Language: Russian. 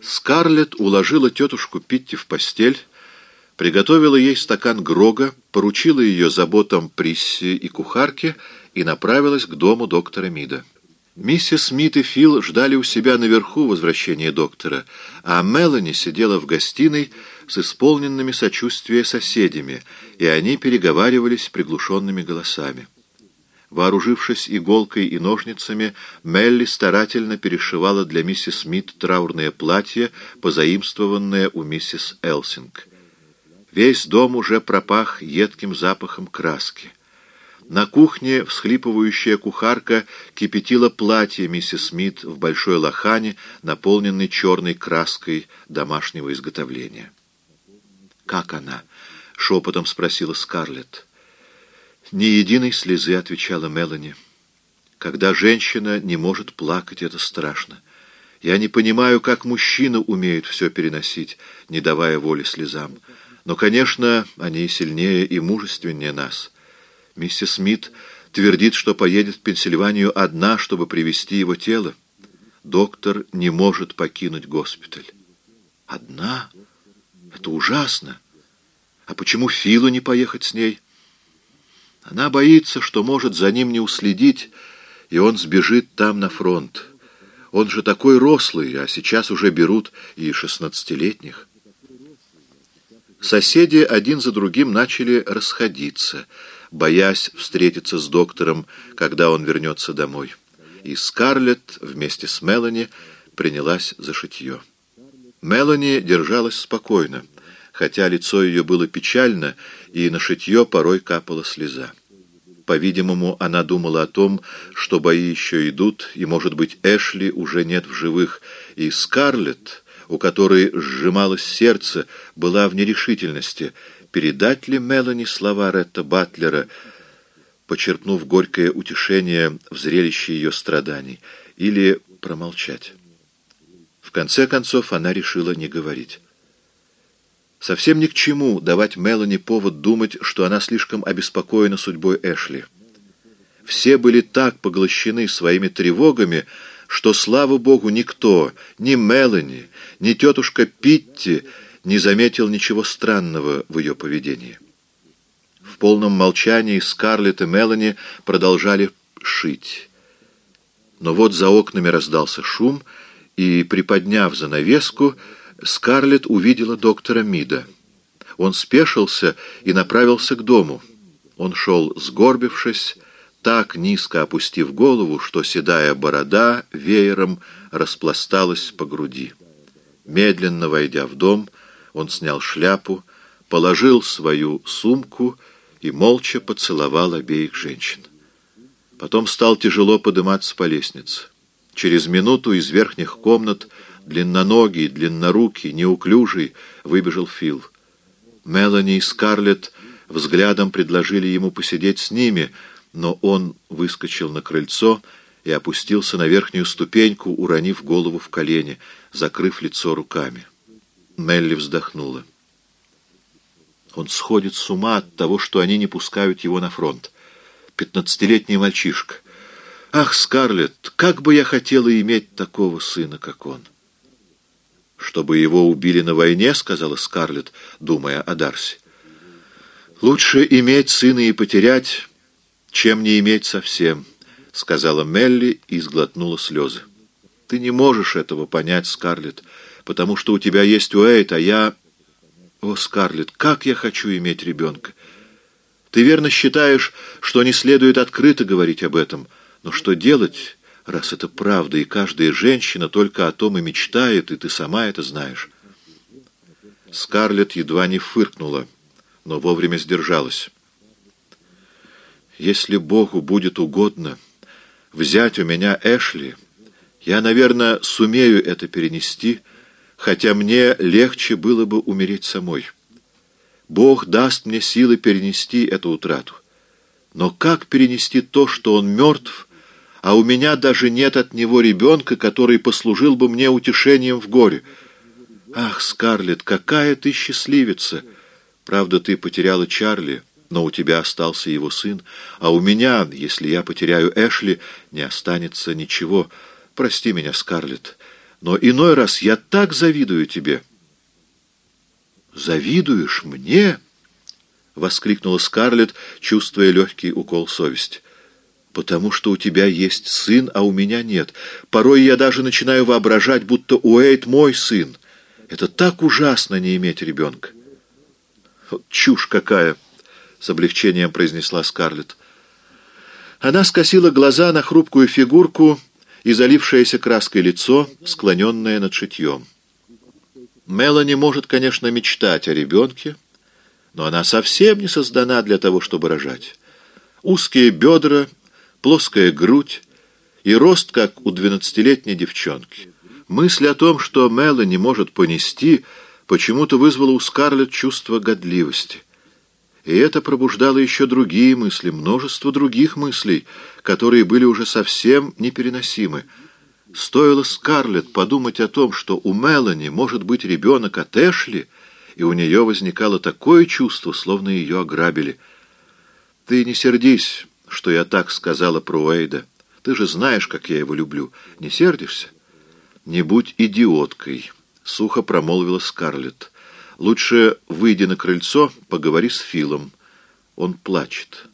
Скарлетт уложила тетушку Питти в постель, приготовила ей стакан Грога, поручила ее заботам Присси и кухарке и направилась к дому доктора Мида. Миссис Смит и Фил ждали у себя наверху возвращения доктора, а Мелани сидела в гостиной с исполненными сочувствия соседями, и они переговаривались приглушенными голосами. Вооружившись иголкой и ножницами, Мелли старательно перешивала для миссис Смит траурное платье, позаимствованное у миссис Элсинг. Весь дом уже пропах едким запахом краски. На кухне всхлипывающая кухарка кипятила платье миссис Смит в большой лохане, наполненной черной краской домашнего изготовления. «Как она?» — шепотом спросила Скарлетт. «Ни единой слезы», — отвечала Мелани. «Когда женщина не может плакать, это страшно. Я не понимаю, как мужчины умеют все переносить, не давая воли слезам. Но, конечно, они сильнее и мужественнее нас». Миссис Смит твердит, что поедет в Пенсильванию одна, чтобы привести его тело. Доктор не может покинуть госпиталь. Одна? Это ужасно. А почему Филу не поехать с ней? Она боится, что может за ним не уследить, и он сбежит там на фронт. Он же такой рослый, а сейчас уже берут и шестнадцатилетних. Соседи один за другим начали расходиться — боясь встретиться с доктором, когда он вернется домой. И Скарлетт вместе с Мелани принялась за шитье. Мелани держалась спокойно, хотя лицо ее было печально, и на шитье порой капала слеза. По-видимому, она думала о том, что бои еще идут, и, может быть, Эшли уже нет в живых, и Скарлетт, у которой сжималось сердце, была в нерешительности — передать ли Мелани слова Ретта Батлера, почерпнув горькое утешение в зрелище ее страданий, или промолчать. В конце концов она решила не говорить. Совсем ни к чему давать Мелани повод думать, что она слишком обеспокоена судьбой Эшли. Все были так поглощены своими тревогами, что, слава богу, никто, ни Мелани, ни тетушка Питти, не заметил ничего странного в ее поведении. В полном молчании Скарлетт и Мелани продолжали шить. Но вот за окнами раздался шум, и, приподняв занавеску, Скарлетт увидела доктора Мида. Он спешился и направился к дому. Он шел, сгорбившись, так низко опустив голову, что седая борода веером распласталась по груди. Медленно войдя в дом, он снял шляпу, положил свою сумку и молча поцеловал обеих женщин. Потом стал тяжело подниматься по лестнице. Через минуту из верхних комнат длинноногий, длиннорукий, неуклюжий выбежал Фил. Мелани и Скарлетт взглядом предложили ему посидеть с ними, но он выскочил на крыльцо и опустился на верхнюю ступеньку, уронив голову в колени, закрыв лицо руками. Мелли вздохнула. Он сходит с ума от того, что они не пускают его на фронт. Пятнадцатилетний мальчишка. Ах, Скарлетт, как бы я хотела иметь такого сына, как он. Чтобы его убили на войне, сказала Скарлетт, думая о Дарси. Лучше иметь сына и потерять, чем не иметь совсем, сказала Мелли и сглотнула слезы. Ты не можешь этого понять, Скарлетт потому что у тебя есть Уэйт, а я... О, Скарлетт, как я хочу иметь ребенка! Ты верно считаешь, что не следует открыто говорить об этом, но что делать, раз это правда, и каждая женщина только о том и мечтает, и ты сама это знаешь? Скарлетт едва не фыркнула, но вовремя сдержалась. Если Богу будет угодно взять у меня Эшли, я, наверное, сумею это перенести, хотя мне легче было бы умереть самой. Бог даст мне силы перенести эту утрату. Но как перенести то, что он мертв, а у меня даже нет от него ребенка, который послужил бы мне утешением в горе? Ах, Скарлетт, какая ты счастливица! Правда, ты потеряла Чарли, но у тебя остался его сын, а у меня, если я потеряю Эшли, не останется ничего. Прости меня, Скарлетт, Но иной раз я так завидую тебе». «Завидуешь мне?» — воскликнула Скарлетт, чувствуя легкий укол совести. «Потому что у тебя есть сын, а у меня нет. Порой я даже начинаю воображать, будто Уэйд мой сын. Это так ужасно не иметь ребенка». «Чушь какая!» — с облегчением произнесла Скарлетт. Она скосила глаза на хрупкую фигурку и залившееся краской лицо, склоненное над шитьем. Мелани может, конечно, мечтать о ребенке, но она совсем не создана для того, чтобы рожать. Узкие бедра, плоская грудь и рост, как у двенадцатилетней девчонки. Мысль о том, что Мелани может понести, почему-то вызвала у Скарлетт чувство годливости. И это пробуждало еще другие мысли, множество других мыслей, которые были уже совсем непереносимы. Стоило Скарлетт подумать о том, что у Мелани может быть ребенок от Эшли — и у нее возникало такое чувство, словно ее ограбили. «Ты не сердись, что я так сказала про Уэйда. Ты же знаешь, как я его люблю. Не сердишься?» «Не будь идиоткой», — сухо промолвила Скарлетт. «Лучше выйди на крыльцо, поговори с Филом. Он плачет».